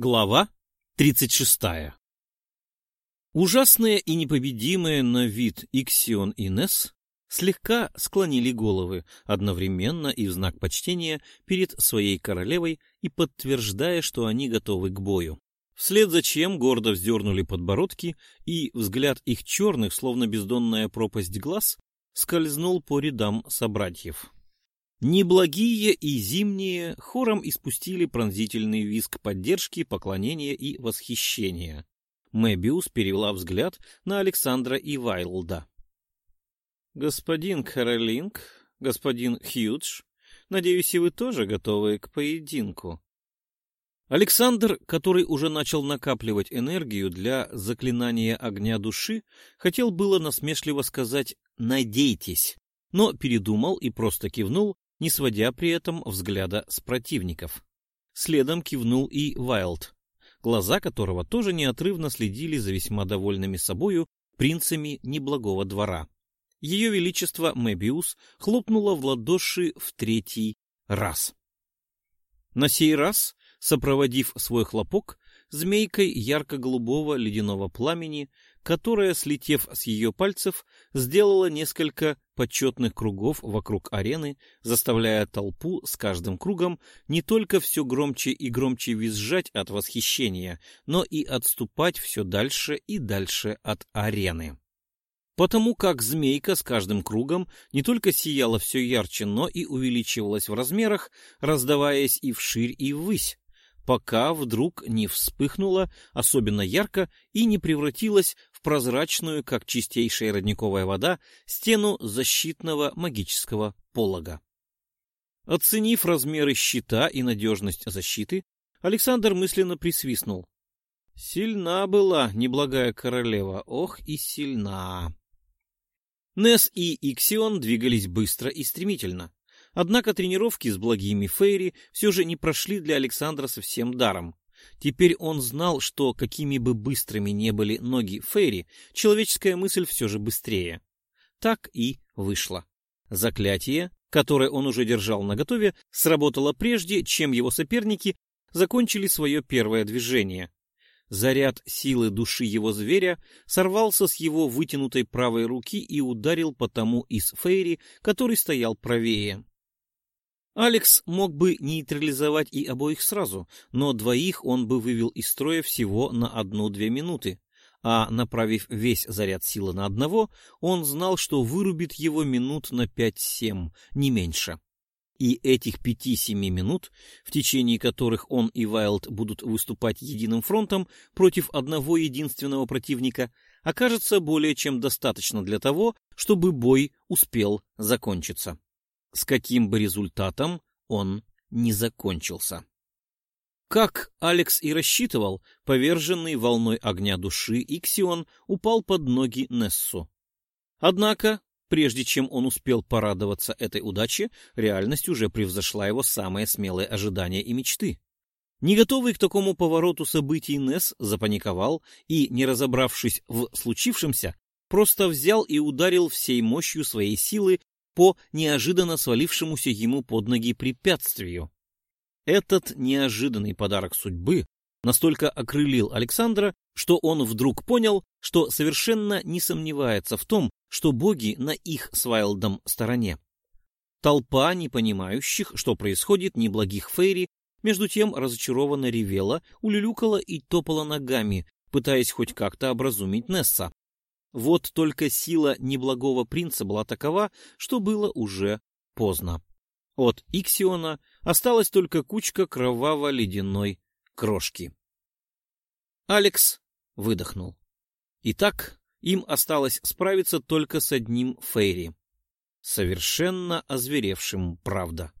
Глава 36. Ужасные и непобедимые на вид Иксион и Несс слегка склонили головы одновременно и в знак почтения перед своей королевой и подтверждая, что они готовы к бою. Вслед за чем гордо вздернули подбородки, и взгляд их черных, словно бездонная пропасть глаз, скользнул по рядам собратьев. Неблагие и зимние хором испустили пронзительный визг поддержки, поклонения и восхищения. Мэбиус перевела взгляд на Александра и Вайлда. «Господин Каролинг, господин Хьюдж, надеюсь, и вы тоже готовы к поединку?» Александр, который уже начал накапливать энергию для заклинания огня души, хотел было насмешливо сказать «надейтесь», но передумал и просто кивнул, не сводя при этом взгляда с противников. Следом кивнул и Вайлд, глаза которого тоже неотрывно следили за весьма довольными собою принцами неблагого двора. Ее Величество Мэбиус хлопнуло в ладоши в третий раз. На сей раз, сопроводив свой хлопок, змейкой ярко-голубого ледяного пламени, которая, слетев с ее пальцев, сделала несколько почетных кругов вокруг арены, заставляя толпу с каждым кругом не только все громче и громче визжать от восхищения, но и отступать все дальше и дальше от арены. Потому как змейка с каждым кругом не только сияла все ярче, но и увеличивалась в размерах, раздаваясь и вширь, и ввысь, пока вдруг не вспыхнула особенно ярко и не превратилась в прозрачную, как чистейшая родниковая вода, стену защитного магического полога. Оценив размеры щита и надежность защиты, Александр мысленно присвистнул. Сильна была неблагая королева, ох и сильна. Нес и Иксион двигались быстро и стремительно. Однако тренировки с благими Фейри все же не прошли для Александра совсем даром. Теперь он знал, что какими бы быстрыми не были ноги Фейри, человеческая мысль все же быстрее. Так и вышло. Заклятие, которое он уже держал наготове, сработало прежде, чем его соперники закончили свое первое движение. Заряд силы души его зверя сорвался с его вытянутой правой руки и ударил по тому из Фейри, который стоял правее. Алекс мог бы нейтрализовать и обоих сразу, но двоих он бы вывел из строя всего на одну-две минуты. А направив весь заряд силы на одного, он знал, что вырубит его минут на пять-семь, не меньше. И этих пяти-семи минут, в течение которых он и Вайлд будут выступать единым фронтом против одного единственного противника, окажется более чем достаточно для того, чтобы бой успел закончиться с каким бы результатом он не закончился. Как Алекс и рассчитывал, поверженный волной огня души Иксион упал под ноги Нессу. Однако, прежде чем он успел порадоваться этой удаче, реальность уже превзошла его самые смелые ожидания и мечты. Не готовый к такому повороту событий Несс запаниковал и, не разобравшись в случившемся, просто взял и ударил всей мощью своей силы по неожиданно свалившемуся ему под ноги препятствию. Этот неожиданный подарок судьбы настолько окрылил Александра, что он вдруг понял, что совершенно не сомневается в том, что боги на их с Вайлдом стороне. Толпа непонимающих, что происходит, неблагих фейри, между тем разочарованно ревела, улюлюкала и топала ногами, пытаясь хоть как-то образумить Несса. Вот только сила неблагого принца была такова, что было уже поздно. От Иксиона осталась только кучка кроваво-ледяной крошки. Алекс выдохнул. Итак, им осталось справиться только с одним Фейри. Совершенно озверевшим, правда.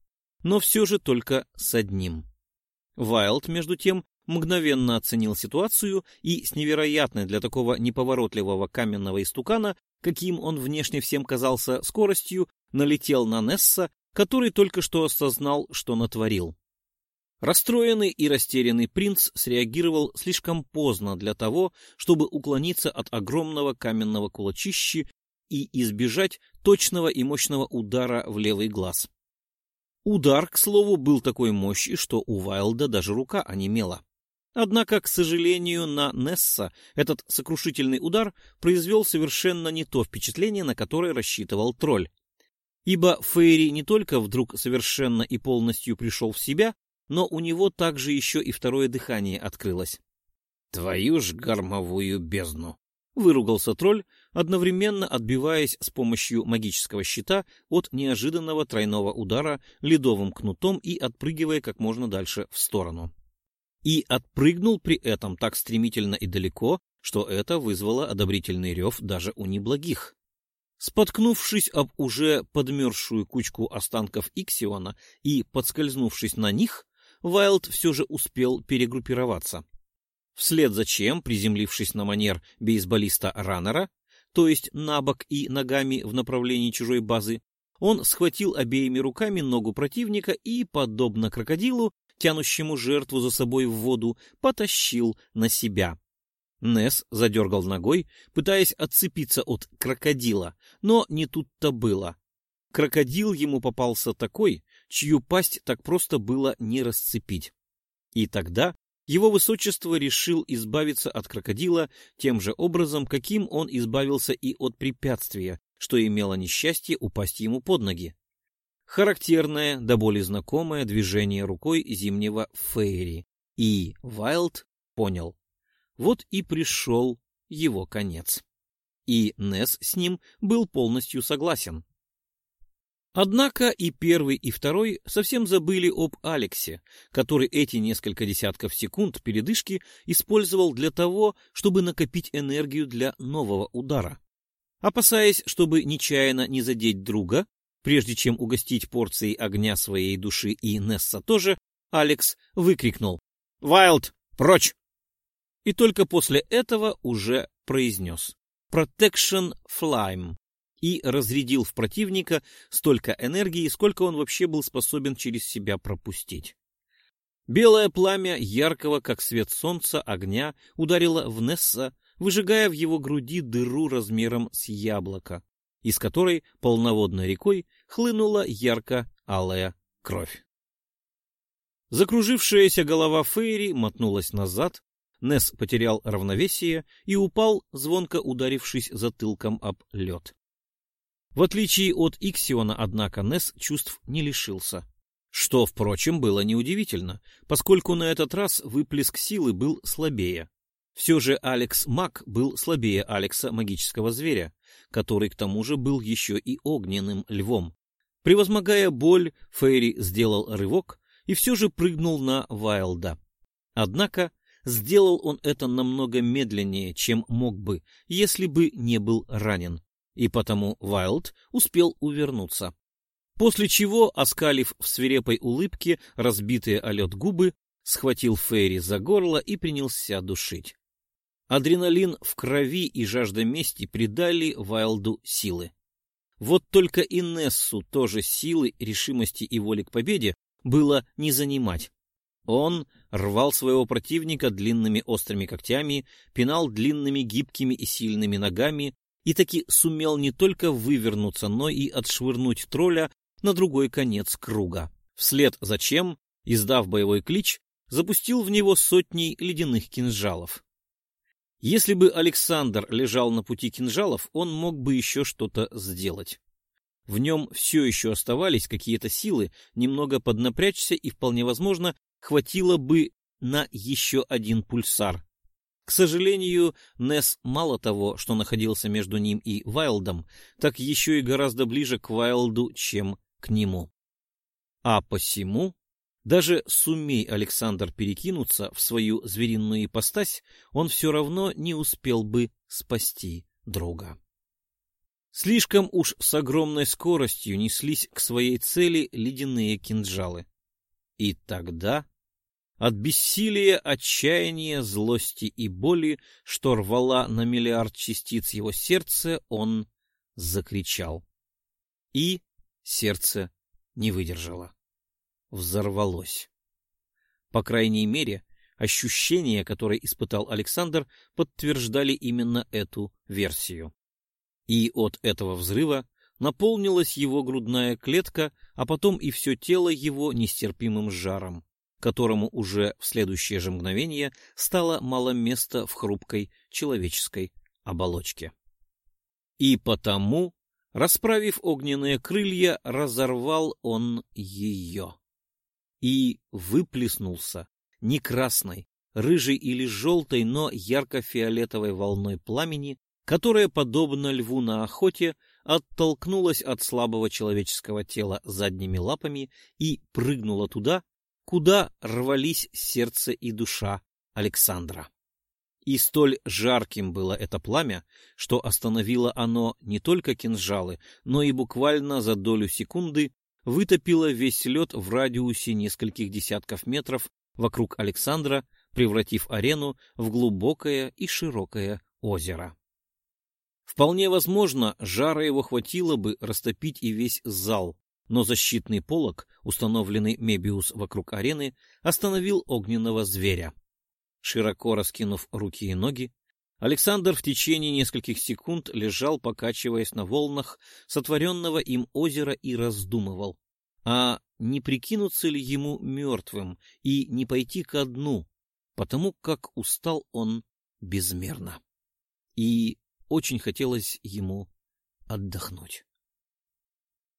Но все же только с одним. Вайлд, между тем, мгновенно оценил ситуацию и с невероятной для такого неповоротливого каменного истукана, каким он внешне всем казался скоростью, налетел на Несса, который только что осознал, что натворил. Расстроенный и растерянный принц среагировал слишком поздно для того, чтобы уклониться от огромного каменного кулачищи и избежать точного и мощного удара в левый глаз. Удар, к слову, был такой мощи, что у Вайлда даже рука онемела. Однако, к сожалению, на Несса этот сокрушительный удар произвел совершенно не то впечатление, на которое рассчитывал тролль. Ибо Фейри не только вдруг совершенно и полностью пришел в себя, но у него также еще и второе дыхание открылось. «Твою ж гармовую бездну!» — выругался тролль, одновременно отбиваясь с помощью магического щита от неожиданного тройного удара ледовым кнутом и отпрыгивая как можно дальше в сторону. И отпрыгнул при этом так стремительно и далеко, что это вызвало одобрительный рев даже у неблагих. Споткнувшись об уже подмерзшую кучку останков Иксиона и подскользнувшись на них, Вайлд все же успел перегруппироваться. Вслед за чем, приземлившись на манер бейсболиста Раннера, то есть на бок и ногами в направлении чужой базы, он схватил обеими руками ногу противника и, подобно крокодилу, тянущему жертву за собой в воду, потащил на себя. Нес задергал ногой, пытаясь отцепиться от крокодила, но не тут-то было. Крокодил ему попался такой, чью пасть так просто было не расцепить. И тогда его высочество решил избавиться от крокодила тем же образом, каким он избавился и от препятствия, что имело несчастье упасть ему под ноги. Характерное, до боли знакомое движение рукой зимнего Фейри. И Вайлд понял. Вот и пришел его конец. И Несс с ним был полностью согласен. Однако и первый, и второй совсем забыли об Алексе, который эти несколько десятков секунд передышки использовал для того, чтобы накопить энергию для нового удара. Опасаясь, чтобы нечаянно не задеть друга, прежде чем угостить порцией огня своей души и Несса тоже, Алекс выкрикнул «Вайлд, прочь!» И только после этого уже произнес «Protection Flame» и разрядил в противника столько энергии, сколько он вообще был способен через себя пропустить. Белое пламя яркого, как свет солнца, огня ударило в Несса, выжигая в его груди дыру размером с яблоко, из которой полноводной рекой хлынула ярко-алая кровь. Закружившаяся голова Фейри мотнулась назад, Несс потерял равновесие и упал, звонко ударившись затылком об лед. В отличие от Иксиона, однако, Несс чувств не лишился. Что, впрочем, было неудивительно, поскольку на этот раз выплеск силы был слабее. Все же Алекс Мак был слабее Алекса магического зверя, который к тому же был еще и огненным львом. Превозмогая боль, Фейри сделал рывок и все же прыгнул на Вайлда. Однако сделал он это намного медленнее, чем мог бы, если бы не был ранен и потому Вайлд успел увернуться. После чего, оскалив в свирепой улыбке разбитые о лед губы, схватил Фейри за горло и принялся душить. Адреналин в крови и жажда мести придали Вайлду силы. Вот только Инессу тоже силы, решимости и воли к победе было не занимать. Он рвал своего противника длинными острыми когтями, пинал длинными гибкими и сильными ногами, и таки сумел не только вывернуться, но и отшвырнуть тролля на другой конец круга. Вслед за чем, издав боевой клич, запустил в него сотни ледяных кинжалов. Если бы Александр лежал на пути кинжалов, он мог бы еще что-то сделать. В нем все еще оставались какие-то силы, немного поднапрячься и, вполне возможно, хватило бы на еще один пульсар. К сожалению, Несс мало того, что находился между ним и Вайлдом, так еще и гораздо ближе к Вайлду, чем к нему. А посему, даже сумей Александр перекинуться в свою звериную ипостась, он все равно не успел бы спасти друга. Слишком уж с огромной скоростью неслись к своей цели ледяные кинжалы. И тогда от бессилия, отчаяния, злости и боли, что рвала на миллиард частиц его сердце, он закричал. И сердце не выдержало. Взорвалось. По крайней мере, ощущения, которые испытал Александр, подтверждали именно эту версию. И от этого взрыва наполнилась его грудная клетка, а потом и все тело его нестерпимым жаром которому уже в следующее же мгновение стало мало места в хрупкой человеческой оболочке. И потому, расправив огненные крылья, разорвал он ее. И выплеснулся не красной, рыжей или желтой, но ярко-фиолетовой волной пламени, которая, подобно льву на охоте, оттолкнулась от слабого человеческого тела задними лапами и прыгнула туда, куда рвались сердце и душа Александра. И столь жарким было это пламя, что остановило оно не только кинжалы, но и буквально за долю секунды вытопило весь лед в радиусе нескольких десятков метров вокруг Александра, превратив арену в глубокое и широкое озеро. Вполне возможно, жара его хватило бы растопить и весь зал, но защитный полог, установленный Мебиус вокруг арены, остановил огненного зверя. Широко раскинув руки и ноги, Александр в течение нескольких секунд лежал, покачиваясь на волнах сотворенного им озера и раздумывал, а не прикинуться ли ему мертвым и не пойти ко дну, потому как устал он безмерно. И очень хотелось ему отдохнуть.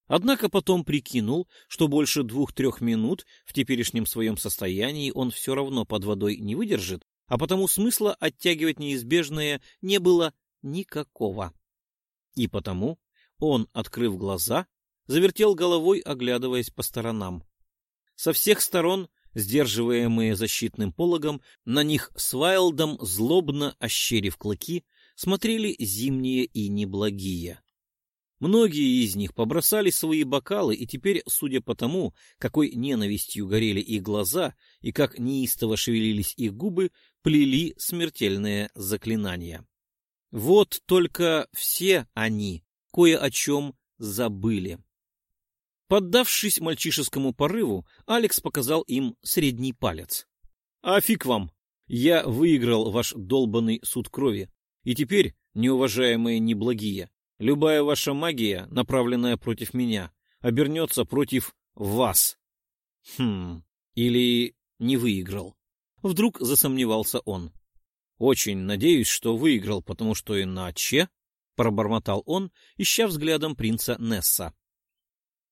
Однако потом прикинул, что больше двух-трех минут в теперешнем своем состоянии он все равно под водой не выдержит, а потому смысла оттягивать неизбежное не было никакого. И потому он, открыв глаза, завертел головой, оглядываясь по сторонам. Со всех сторон, сдерживаемые защитным пологом, на них с Вайлдом, злобно ощерив клыки, смотрели зимние и неблагие. Многие из них побросали свои бокалы, и теперь, судя по тому, какой ненавистью горели их глаза и как неистово шевелились их губы, плели смертельные заклинания. Вот только все они кое о чем забыли. Поддавшись мальчишескому порыву, Алекс показал им средний палец. — А фиг вам! Я выиграл ваш долбанный суд крови. И теперь, неуважаемые неблагие, Любая ваша магия, направленная против меня, обернется против вас. Хм, или не выиграл. Вдруг засомневался он. Очень надеюсь, что выиграл, потому что иначе... Пробормотал он, ища взглядом принца Несса.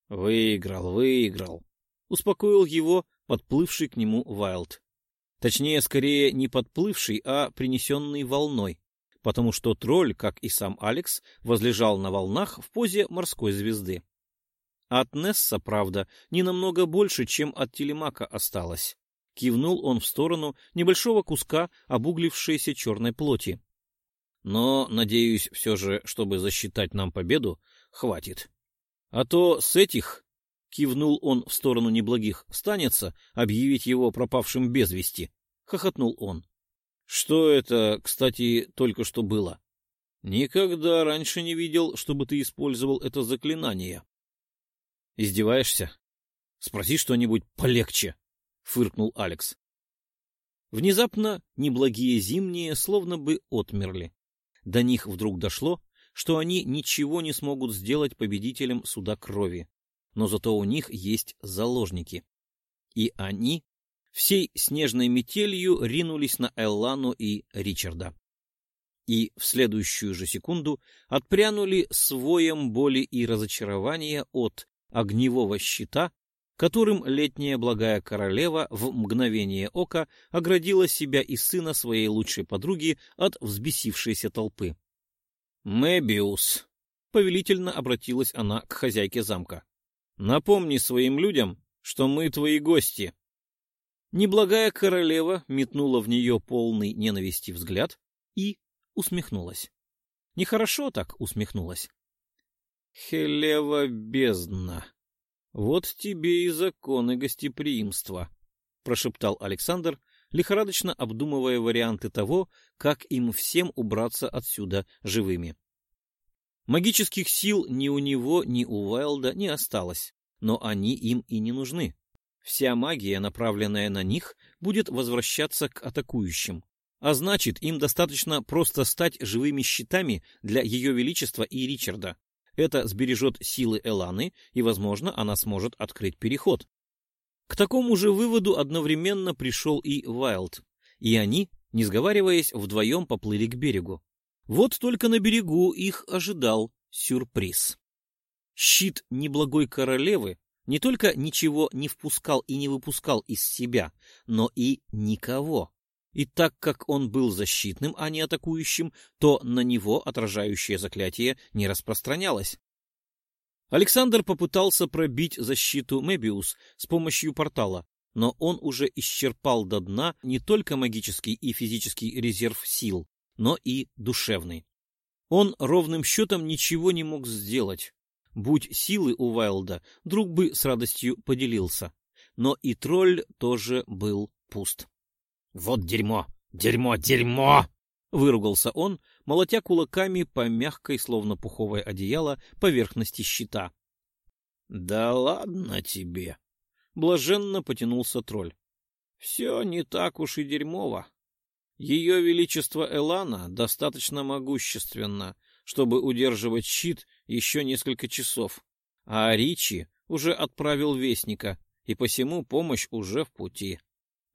Выиграл, выиграл. Успокоил его подплывший к нему Вайлд. Точнее, скорее, не подплывший, а принесенный волной потому что тролль, как и сам Алекс, возлежал на волнах в позе морской звезды. От Несса, правда, не намного больше, чем от Телемака осталось. Кивнул он в сторону небольшого куска обуглившейся черной плоти. Но, надеюсь, все же, чтобы засчитать нам победу, хватит. А то с этих, кивнул он в сторону неблагих, станется объявить его пропавшим без вести, хохотнул он. Что это, кстати, только что было? Никогда раньше не видел, чтобы ты использовал это заклинание. Издеваешься? Спроси что-нибудь полегче, фыркнул Алекс. Внезапно неблагие зимние словно бы отмерли. До них вдруг дошло, что они ничего не смогут сделать победителям суда крови, но зато у них есть заложники. И они всей снежной метелью ринулись на Эллану и Ричарда. И в следующую же секунду отпрянули своем боли и разочарования от огневого щита, которым летняя благая королева в мгновение ока оградила себя и сына своей лучшей подруги от взбесившейся толпы. «Мэбиус!» — повелительно обратилась она к хозяйке замка. «Напомни своим людям, что мы твои гости». Неблагая королева метнула в нее полный ненависти взгляд и усмехнулась. Нехорошо так усмехнулась. Хелева бездна. Вот тебе и законы гостеприимства, прошептал Александр, лихорадочно обдумывая варианты того, как им всем убраться отсюда живыми. Магических сил ни у него, ни у Вайлда не осталось, но они им и не нужны. Вся магия, направленная на них, будет возвращаться к атакующим. А значит, им достаточно просто стать живыми щитами для Ее Величества и Ричарда. Это сбережет силы Эланы, и, возможно, она сможет открыть переход. К такому же выводу одновременно пришел и Вайлд, и они, не сговариваясь, вдвоем поплыли к берегу. Вот только на берегу их ожидал сюрприз. Щит неблагой королевы не только ничего не впускал и не выпускал из себя, но и никого. И так как он был защитным, а не атакующим, то на него отражающее заклятие не распространялось. Александр попытался пробить защиту Мебиус с помощью портала, но он уже исчерпал до дна не только магический и физический резерв сил, но и душевный. Он ровным счетом ничего не мог сделать. Будь силы у Вайлда, друг бы с радостью поделился. Но и тролль тоже был пуст. — Вот дерьмо! Дерьмо! Дерьмо! — выругался он, молотя кулаками по мягкой, словно пуховое одеяло, поверхности щита. — Да ладно тебе! — блаженно потянулся тролль. — Все не так уж и дерьмово. Ее Величество Элана достаточно могущественно, чтобы удерживать щит еще несколько часов, а Ричи уже отправил вестника, и посему помощь уже в пути.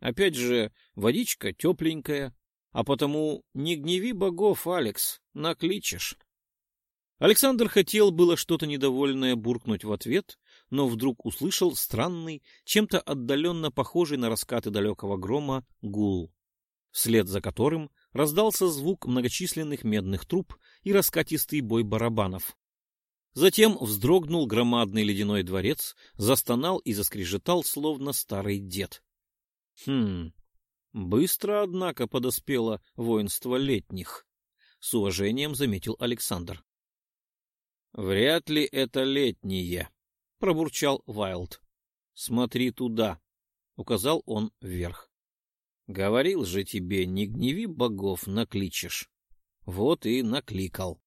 Опять же, водичка тепленькая, а потому не гневи богов, Алекс, накличешь. Александр хотел было что-то недовольное буркнуть в ответ, но вдруг услышал странный, чем-то отдаленно похожий на раскаты далекого грома, гул, вслед за которым раздался звук многочисленных медных труб и раскатистый бой барабанов. Затем вздрогнул громадный ледяной дворец, застонал и заскрежетал, словно старый дед. Хм, Быстро, однако, подоспело воинство летних, — с уважением заметил Александр. — Вряд ли это летние, — пробурчал Вайлд. — Смотри туда, — указал он вверх. — Говорил же тебе, не гневи богов, накличешь. Вот и накликал.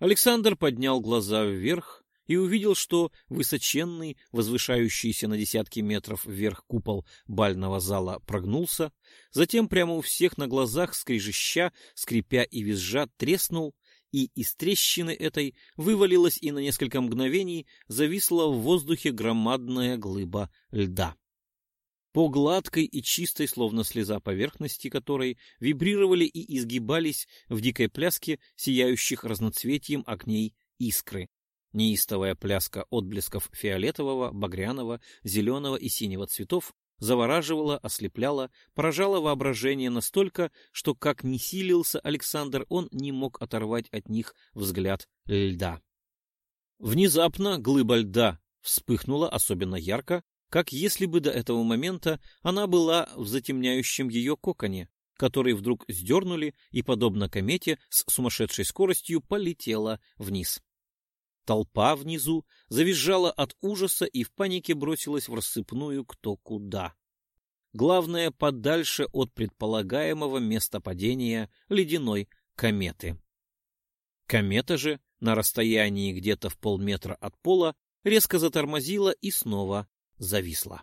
Александр поднял глаза вверх и увидел, что высоченный, возвышающийся на десятки метров вверх купол бального зала прогнулся, затем прямо у всех на глазах скрежеща, скрипя и визжа, треснул, и из трещины этой вывалилась и на несколько мгновений зависла в воздухе громадная глыба льда. По гладкой и чистой, словно слеза поверхности которой, вибрировали и изгибались в дикой пляске сияющих разноцветием огней искры. Неистовая пляска отблесков фиолетового, багряного, зеленого и синего цветов завораживала, ослепляла, поражала воображение настолько, что, как ни силился Александр, он не мог оторвать от них взгляд льда. Внезапно глыба льда вспыхнула особенно ярко, как если бы до этого момента она была в затемняющем ее коконе, который вдруг сдернули и, подобно комете, с сумасшедшей скоростью полетела вниз. Толпа внизу завизжала от ужаса и в панике бросилась в рассыпную кто куда. Главное, подальше от предполагаемого места падения ледяной кометы. Комета же на расстоянии где-то в полметра от пола резко затормозила и снова зависла.